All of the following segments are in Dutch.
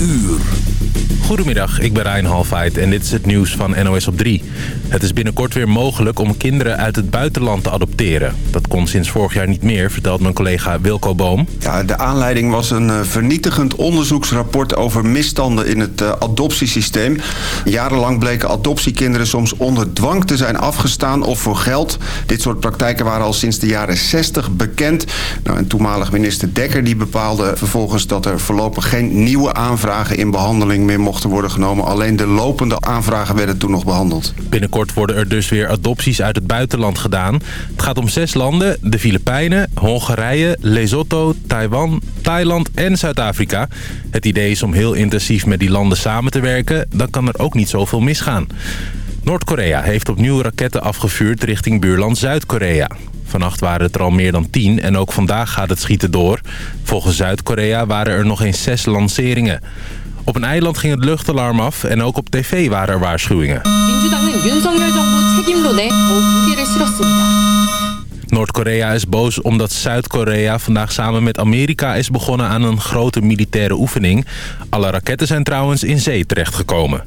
uur. Goedemiddag, ik ben Ryan Halfheid en dit is het nieuws van NOS op 3. Het is binnenkort weer mogelijk om kinderen uit het buitenland te adopteren. Dat kon sinds vorig jaar niet meer, vertelt mijn collega Wilco Boom. Ja, de aanleiding was een eh, vernietigend onderzoeksrapport over misstanden in het uh, adoptiesysteem. Jarenlang bleken adoptiekinderen soms onder dwang te zijn afgestaan of voor geld. Dit soort praktijken waren al sinds de jaren 60 bekend. Nou, en toenmalig minister Dekker die bepaalde vervolgens dat er voorlopig geen nieuwe aanvragen in behandeling meer mochten worden genomen. Alleen de lopende aanvragen werden toen nog behandeld. Binnenkort worden er dus weer adopties uit het buitenland gedaan. Het gaat om zes landen, de Filipijnen, Hongarije, Lesotho, Taiwan, Thailand en Zuid-Afrika. Het idee is om heel intensief met die landen samen te werken. Dan kan er ook niet zoveel misgaan. Noord-Korea heeft opnieuw raketten afgevuurd richting buurland Zuid-Korea. Vannacht waren het er al meer dan tien en ook vandaag gaat het schieten door. Volgens Zuid-Korea waren er nog eens zes lanceringen. Op een eiland ging het luchtalarm af en ook op tv waren er waarschuwingen. Noord-Korea is boos omdat Zuid-Korea vandaag samen met Amerika is begonnen aan een grote militaire oefening. Alle raketten zijn trouwens in zee terechtgekomen.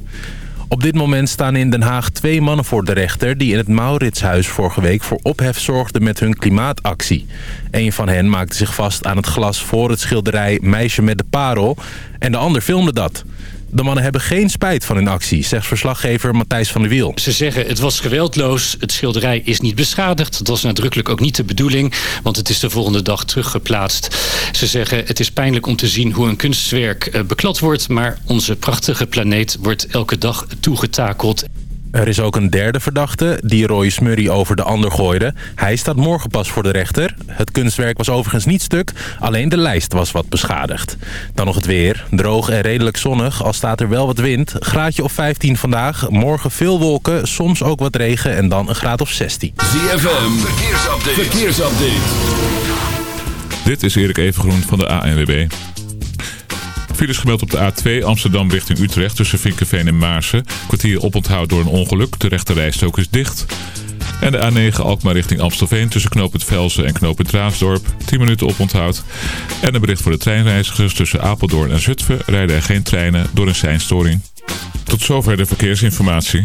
Op dit moment staan in Den Haag twee mannen voor de rechter... die in het Mauritshuis vorige week voor ophef zorgden met hun klimaatactie. Een van hen maakte zich vast aan het glas voor het schilderij Meisje met de Parel... en de ander filmde dat. De mannen hebben geen spijt van hun actie, zegt verslaggever Matthijs van der Wiel. Ze zeggen het was geweldloos, het schilderij is niet beschadigd. Dat was nadrukkelijk ook niet de bedoeling, want het is de volgende dag teruggeplaatst. Ze zeggen het is pijnlijk om te zien hoe een kunstwerk eh, beklad wordt... maar onze prachtige planeet wordt elke dag toegetakeld. Er is ook een derde verdachte die Roy Smurry over de ander gooide. Hij staat morgen pas voor de rechter. Het kunstwerk was overigens niet stuk, alleen de lijst was wat beschadigd. Dan nog het weer. Droog en redelijk zonnig, al staat er wel wat wind. Graadje of 15 vandaag, morgen veel wolken, soms ook wat regen en dan een graad of 16. ZFM, verkeersupdate. verkeersupdate. Dit is Erik Evengroen van de ANWB. Files gemeld op de A2 Amsterdam richting Utrecht tussen Vinkenveen en Maarsen. Kwartier oponthoud door een ongeluk. De rechte is dicht. En de A9 Alkmaar richting Amstelveen tussen knooppunt Velsen en knooppunt Raasdorp. 10 minuten oponthoud. En een bericht voor de treinreizigers tussen Apeldoorn en Zutphen rijden er geen treinen door een seinstoring. Tot zover de verkeersinformatie.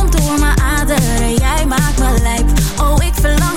stroomt door mijn aderen, jij maakt me lijp. Oh, ik verlang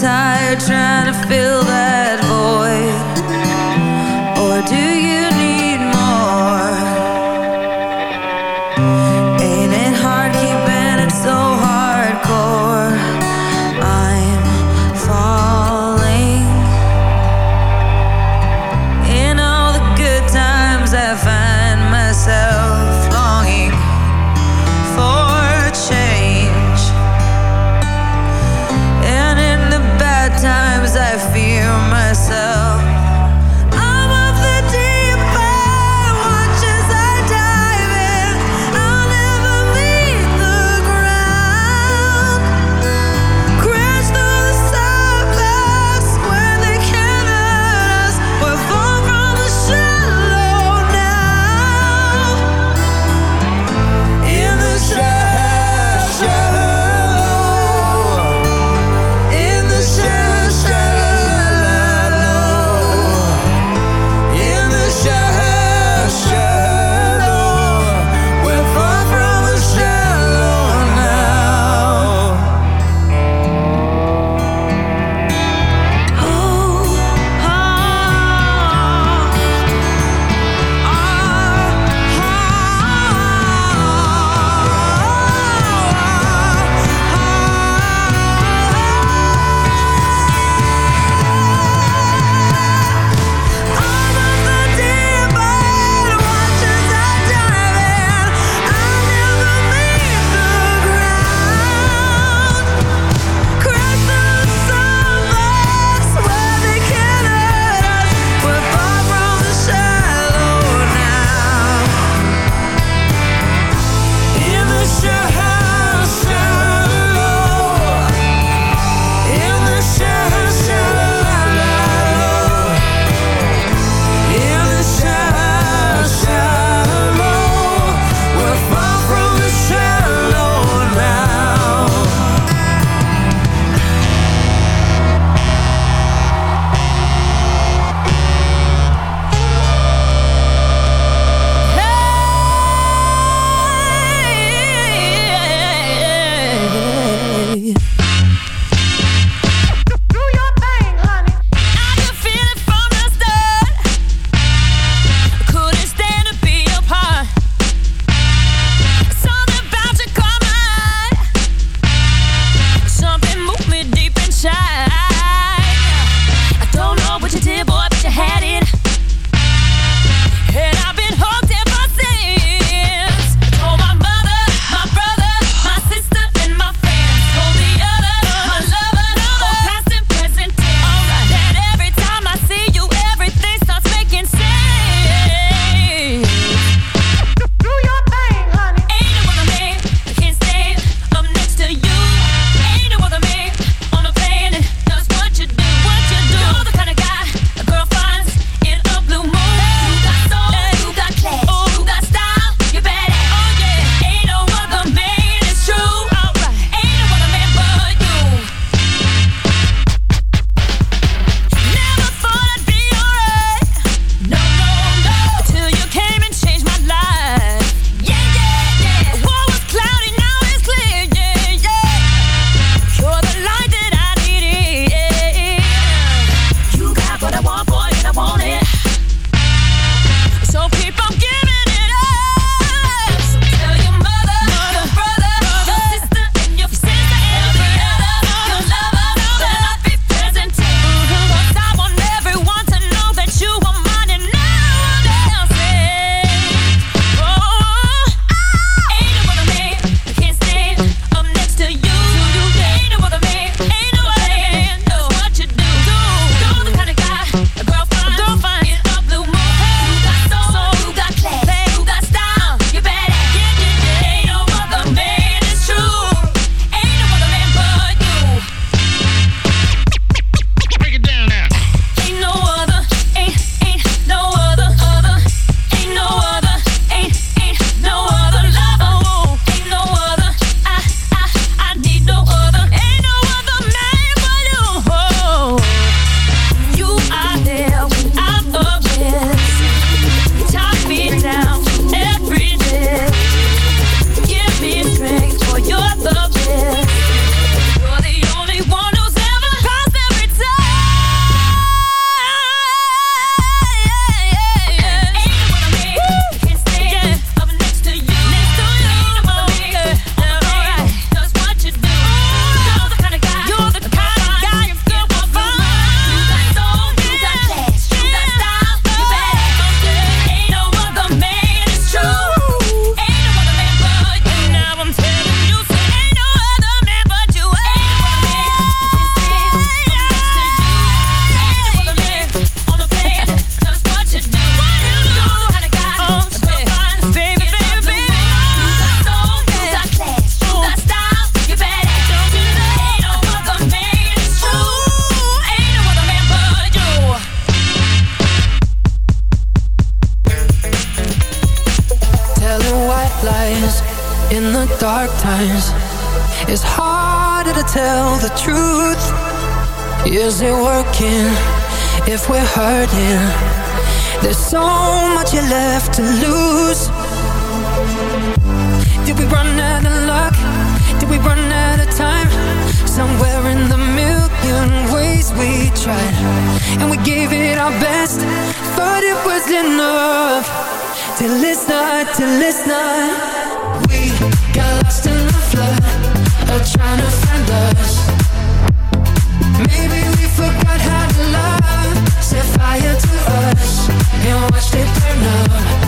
tired trying to fill is it working if we're hurting? There's so much left to lose. Did we run out of luck? Did we run out of time? Somewhere in the million ways we tried, and we gave it our best, but it was enough. Till it's not, till it's not. We got lost in the flood of trying to find us. Maybe. love set fire to us and watched it burn up.